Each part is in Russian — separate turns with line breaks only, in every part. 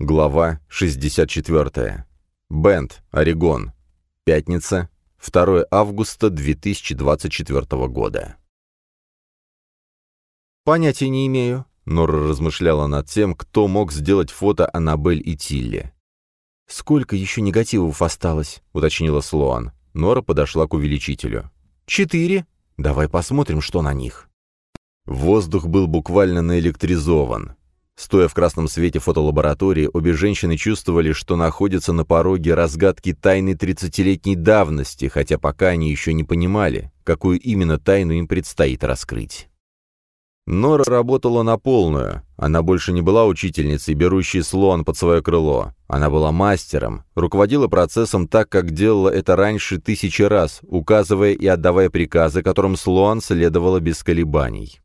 Глава 64. Бенд, Орегон. Пятница, 2 августа 2024 года.
«Понятия не имею», — Нора размышляла над тем, кто мог сделать фото Аннабель и Тилли. «Сколько еще негативов осталось?» — уточнила Слоан. Нора подошла к увеличителю. «Четыре. Давай посмотрим, что на них».
Воздух был буквально наэлектризован. Стоя в красном свете фотолаборатории, обе женщины чувствовали, что находятся на пороге разгадки тайны 30-летней давности, хотя пока они еще не понимали, какую именно тайну им предстоит раскрыть. Нора работала на полную. Она больше не была учительницей, берущей слон под свое крыло. Она была мастером, руководила процессом так, как делала это раньше тысячи раз, указывая и отдавая приказы, которым слон следовало без колебаний.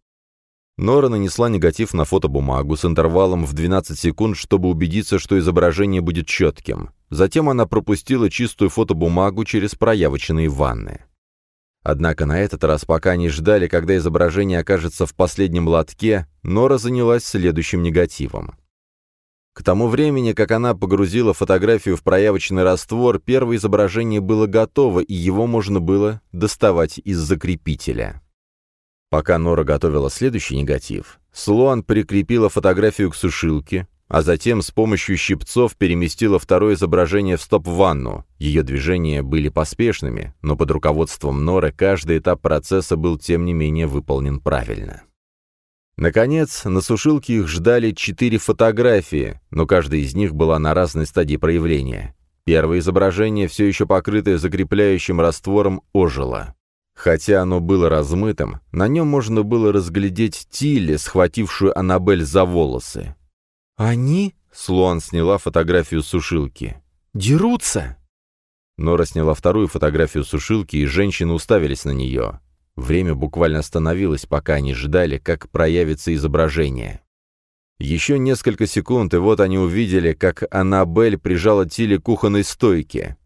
Нора нанесла негатив на фотобумагу с интервалом в 12 секунд, чтобы убедиться, что изображение будет четким. Затем она пропустила чистую фотобумагу через проявочные ванны. Однако на этот раз, пока они ждали, когда изображение окажется в последнем лотке, Нора занялась следующим негативом. К тому времени, как она погрузила фотографию в проявочный раствор, первое изображение было готово, и его можно было доставать из закрепителя. Пока Нора готовила следующий негатив, Слоан прикрепила фотографию к сушилке, а затем с помощью щипцов переместила второе изображение в стоп-ванну. Ее движения были поспешными, но под руководством Норы каждый этап процесса был тем не менее выполнен правильно. Наконец, на сушилке их ждали четыре фотографии, но каждая из них была на разной стадии проявления. Первое изображение, все еще покрытое закрепляющим раствором, ожило. Хотя оно было размытым, на нем можно было разглядеть Тилли, схватившую Аннабель за волосы.
«Они?»
— Слуан сняла фотографию сушилки.
«Дерутся!»
Нора сняла вторую фотографию сушилки, и женщины уставились на нее. Время буквально остановилось, пока они ждали, как проявится изображение. Еще несколько секунд, и вот они увидели, как Аннабель прижала Тилли к кухонной стойке.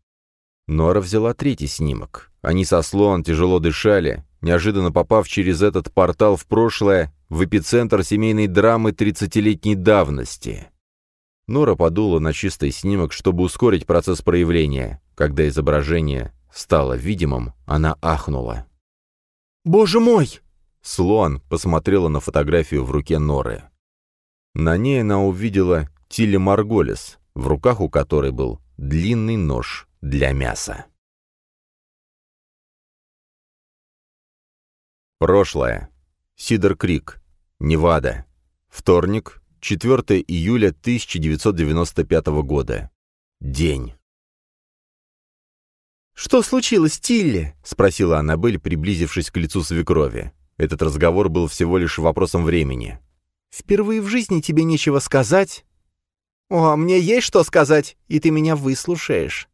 Нора взяла третий снимок. Они со Слоан тяжело дышали, неожиданно попав через этот портал в прошлое, в эпицентр семейной драмы тридцатилетней давности. Нора подула на чистый снимок, чтобы ускорить процесс проявления. Когда изображение стало видимым, она ахнула.
«Боже мой!»
Слоан посмотрела на фотографию в руке Норы. На ней она увидела Тилли Марголис, в руках у которой был длинный нож для мяса. Прошлое. Сидер Крик. Невада. Вторник, 4 июля 1995 года. День.
«Что случилось, Тилли?»
— спросила Аннабель, приблизившись к лицу свекрови. Этот разговор был всего лишь вопросом времени.
«Впервые в жизни тебе нечего сказать?» «О, мне есть что сказать, и ты меня выслушаешь.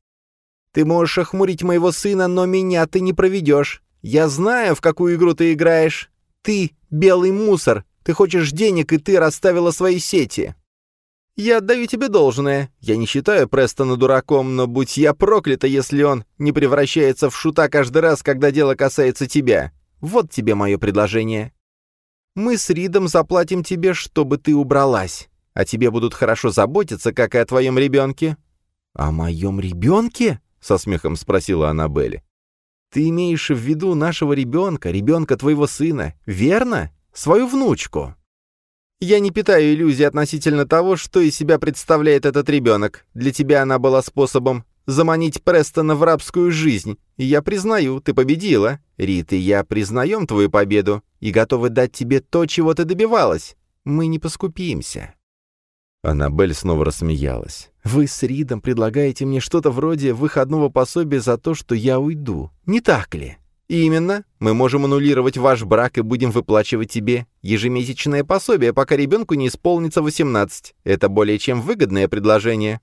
Ты можешь охмурить моего сына, но меня ты не проведешь. Я знаю, в какую игру ты играешь. Ты — белый мусор. Ты хочешь денег, и ты расставила свои сети. Я отдаю тебе должное. Я не считаю Престона дураком, но будь я проклята, если он не превращается в шута каждый раз, когда дело касается тебя. Вот тебе мое предложение. Мы с Ридом заплатим тебе, чтобы ты убралась. А тебе будут хорошо заботиться, как и о твоем ребенке». «О моем ребенке?» — со смехом спросила Аннабель. Ты имеешь в виду нашего ребенка, ребенка твоего сына, верно? Свою внучку. Я не питаю иллюзий относительно того, что из себя представляет этот ребенок. Для тебя она была способом заманить Престона в рабскую жизнь. И я признаю, ты победила. Рит и я признаем твою победу и готовы дать тебе то, чего ты добивалась. Мы не поскупимся.
Аннабель снова рассмеялась.
«Вы с Ридом предлагаете мне что-то вроде выходного пособия за то, что я уйду. Не так ли?» «Именно. Мы можем аннулировать ваш брак и будем выплачивать тебе ежемесячное пособие, пока ребенку не исполнится 18. Это более чем выгодное предложение».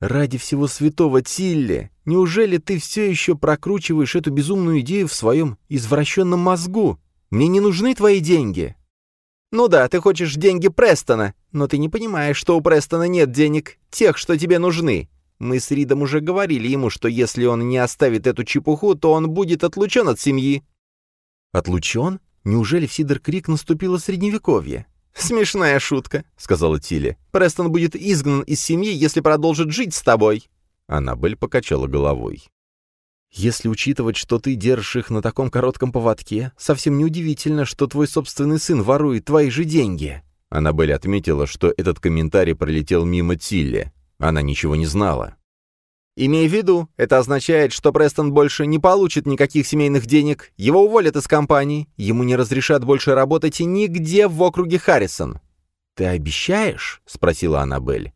«Ради всего святого, Тилли, неужели ты все еще прокручиваешь эту безумную идею в своем извращенном мозгу? Мне не нужны твои деньги. «Ну да, ты хочешь деньги Престона, но ты не понимаешь, что у Престона нет денег, тех, что тебе нужны. Мы с Ридом уже говорили ему, что если он не оставит эту чепуху, то он будет отлучен от семьи». «Отлучен? Неужели в Сидер-Крик наступило Средневековье? «Смешная шутка», — сказала Тилли. «Престон будет изгнан из семьи, если продолжит жить с тобой».
Аннабель покачала головой.
«Если учитывать, что ты держишь их на таком коротком поводке, совсем неудивительно, что твой собственный сын ворует твои же деньги».
Аннабель отметила, что этот комментарий пролетел мимо Тилли. Она ничего не знала.
Имей в виду, это означает, что Престон больше не получит никаких семейных денег, его уволят из компании, ему не разрешат больше работать нигде в округе Харрисон. «Ты обещаешь?» — спросила Аннабель.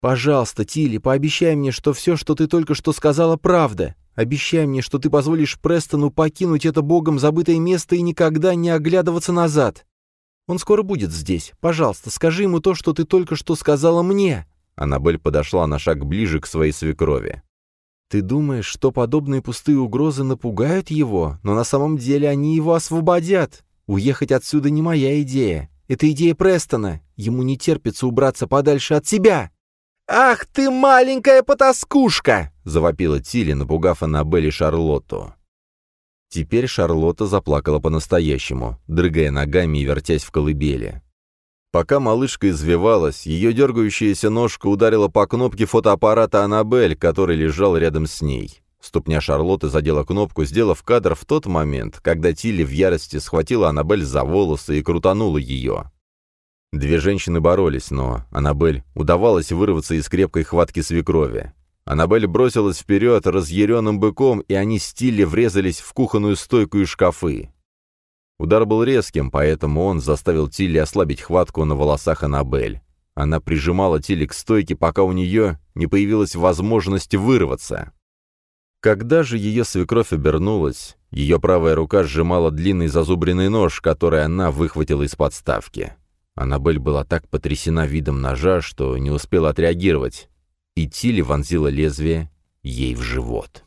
«Пожалуйста, Тилли, пообещай мне, что все, что ты только что сказала, правда. Обещай мне, что ты позволишь Престону покинуть это богом забытое место и никогда не оглядываться назад. Он скоро будет здесь. Пожалуйста, скажи ему то, что ты только что сказала мне».
Аннабель подошла на шаг ближе к своей свекрови.
«Ты думаешь, что подобные пустые угрозы напугают его, но на самом деле они его освободят? Уехать отсюда не моя идея. Это идея Престона. Ему не терпится убраться подальше от себя». «Ах ты, маленькая потаскушка!» — завопила Тилли, напугав Аннабель и Шарлотту.
Теперь Шарлотта заплакала по-настоящему, дрыгая ногами и вертясь в колыбели. Пока малышка извивалась, ее дергающаяся ножка ударила по кнопке фотоаппарата Аннабель, который лежал рядом с ней. Ступня Шарлотты задела кнопку, сделав кадр в тот момент, когда Тилли в ярости схватила Аннабель за волосы и крутанула ее. Две женщины боролись, но Аннабель удавалось вырваться из крепкой хватки свекрови. Аннабель бросилась вперед разъяренным быком, и они с врезались в кухонную стойку и шкафы. Удар был резким, поэтому он заставил Тилли ослабить хватку на волосах Аннабель. Она прижимала Тилли к стойке, пока у нее не появилась возможность вырваться. Когда же ее свекровь обернулась, ее правая рука сжимала длинный зазубренный нож, который она выхватила из подставки. Аннабель была так потрясена видом ножа, что не успела отреагировать, и Тилли вонзила лезвие ей в живот.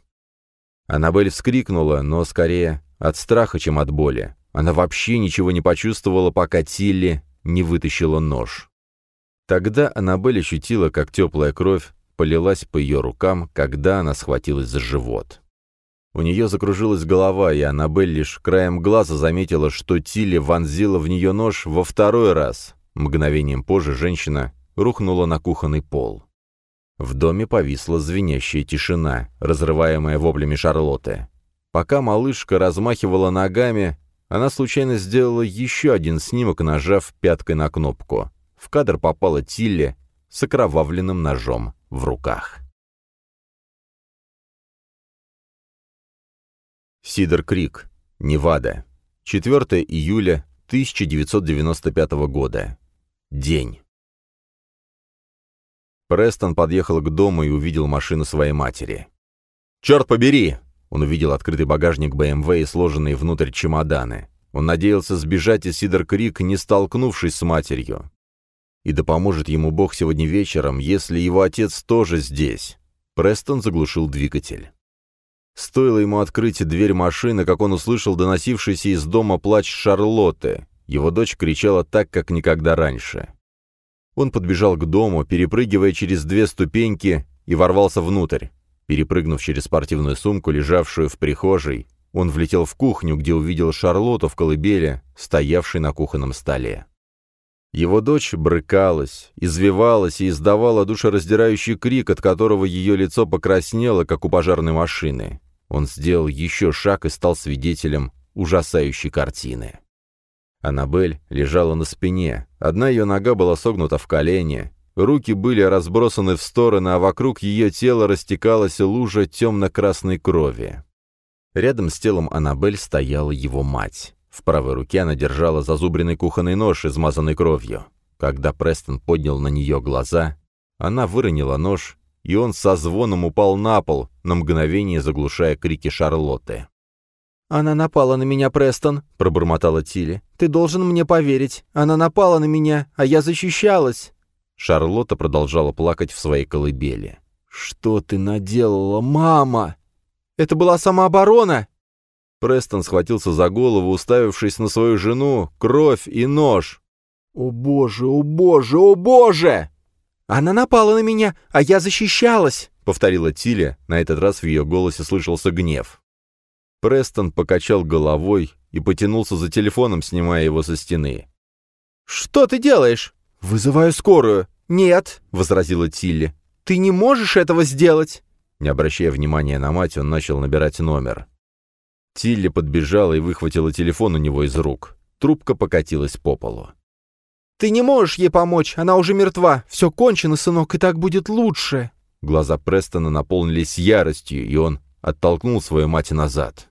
Аннабель вскрикнула, но скорее от страха, чем от боли. Она вообще ничего не почувствовала, пока Тилли не вытащила нож. Тогда Аннабель ощутила, как теплая кровь полилась по ее рукам, когда она схватилась за живот. У нее закружилась голова, и Аннабель лишь краем глаза заметила, что Тилли вонзила в нее нож во второй раз. Мгновением позже женщина рухнула на кухонный пол. В доме повисла звенящая тишина, разрываемая воплями Шарлотты. Пока малышка размахивала ногами, она случайно сделала еще один снимок, нажав пяткой на кнопку. В кадр попала Тилли с окровавленным ножом в руках. Сидер Крик, Невада. 4 июля 1995 года. День. Престон подъехал к дому и увидел машину своей матери. «Черт побери!» Он увидел открытый багажник БМВ и сложенные внутрь чемоданы. Он надеялся сбежать из Сидер-Крик, не столкнувшись с матерью. И да поможет ему Бог сегодня вечером, если его отец тоже здесь. Престон заглушил двигатель. Стоило ему открыть дверь машины, как он услышал доносившийся из дома плач Шарлотты. Его дочь кричала так, как никогда раньше. Он подбежал к дому, перепрыгивая через две ступеньки, и ворвался внутрь. Перепрыгнув через спортивную сумку, лежавшую в прихожей, он влетел в кухню, где увидел Шарлотту в колыбели, стоявшей на кухонном столе. Его дочь брыкалась, извивалась и издавала душераздирающий крик, от которого ее лицо покраснело, как у пожарной машины. Он сделал еще шаг и стал свидетелем ужасающей картины. Аннабель лежала на спине, одна ее нога была согнута в колене, Руки были разбросаны в стороны, а вокруг ее тела растекалась лужа темно-красной крови. Рядом с телом Аннабель стояла его мать. В правой руке она держала зазубренный кухонный нож, измазанный кровью. Когда Престон поднял на нее глаза, она выронила нож, и он со звоном упал на пол, на мгновение заглушая крики Шарлотты.
«Она напала на меня, Престон», — пробормотала Тилли. «Ты должен мне поверить. Она напала на меня, а я защищалась».
Шарлотта продолжала плакать в своей колыбели.
«Что ты наделала, мама?» «Это была самооборона!»
Престон схватился за голову, уставившись на свою жену, кровь и нож.
«О боже, о боже, о боже!» «Она напала на меня, а я защищалась!» — повторила Тиля. На этот раз в ее голосе слышался гнев.
Престон покачал головой и потянулся за телефоном, снимая его со стены.
«Что ты делаешь?»
«Вызываю скорую».
«Нет», —
возразила Тилли.
«Ты не можешь этого сделать!»
Не обращая внимания на мать, он начал набирать номер. Тилли подбежала и выхватила телефон у него из рук. Трубка покатилась по полу.
«Ты не можешь ей помочь, она уже мертва. Все кончено, сынок, и так будет лучше!»
Глаза Престона наполнились яростью, и он оттолкнул свою мать назад.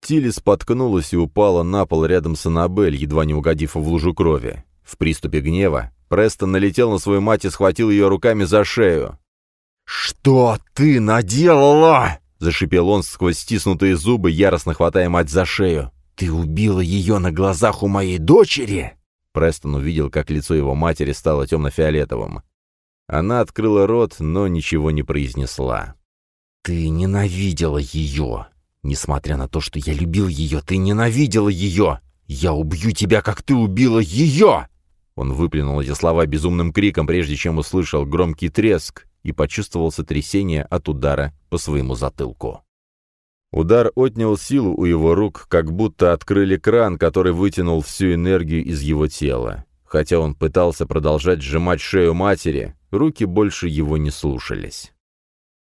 Тилли споткнулась и упала на пол рядом с Аннабель, едва не угодив в лужу крови. В приступе гнева Престон налетел на свою мать и схватил ее руками за шею. «Что ты наделала?» — зашипел он сквозь стиснутые зубы, яростно хватая мать за шею. «Ты убила ее на глазах у моей дочери?» Престон увидел, как лицо его матери стало темно-фиолетовым. Она открыла рот, но ничего не произнесла. «Ты ненавидела ее. Несмотря на то, что я любил ее, ты ненавидела ее. Я убью тебя, как ты убила ее!» Он выплюнул эти слова безумным криком, прежде чем услышал громкий треск и почувствовал сотрясение от удара по своему затылку. Удар отнял силу у его рук, как будто открыли кран, который вытянул всю энергию из его тела. Хотя он пытался продолжать сжимать шею матери, руки больше его не слушались.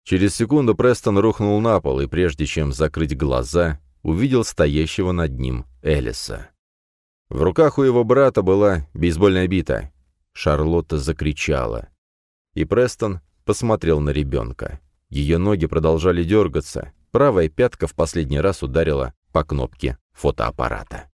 Через секунду Престон рухнул на пол и, прежде чем закрыть глаза, увидел стоящего над ним Элиса. В руках у его брата была бейсбольная бита. Шарлотта закричала. И Престон посмотрел на ребенка. Ее ноги продолжали дергаться, правая пятка в последний раз ударила по кнопке фотоаппарата.